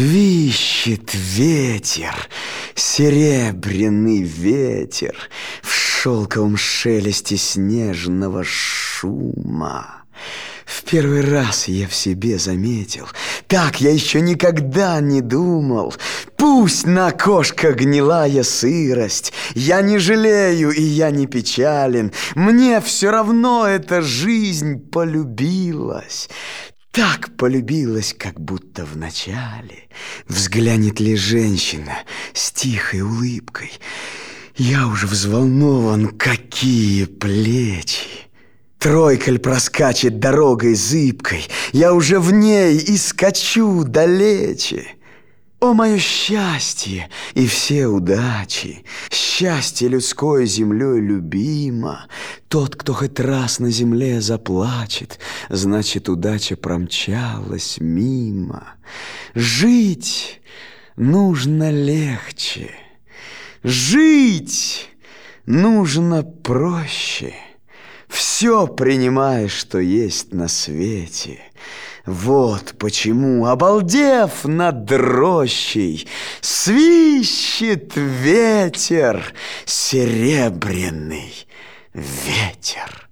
Свищет ветер, серебряный ветер В шелковом шелесте снежного шума. В первый раз я в себе заметил, Так я еще никогда не думал. Пусть на окошках гнилая сырость, Я не жалею и я не печален, Мне все равно эта жизнь полюбилась. Так полюбилась, как будто в начале. Взглянет ли женщина с тихой улыбкой? Я уже взволнован, какие плечи! Тройкаль проскачет дорогой зыбкой, Я уже в ней и скачу далече. О, мое счастье и все удачи! Счастье людской землей любимо. Тот, кто хоть раз на земле заплачет, Значит, удача промчалась мимо. Жить нужно легче, Жить нужно проще. Все принимай, что есть на свете — вот почему, обалдев над рощей, Свищет ветер, серебряный ветер.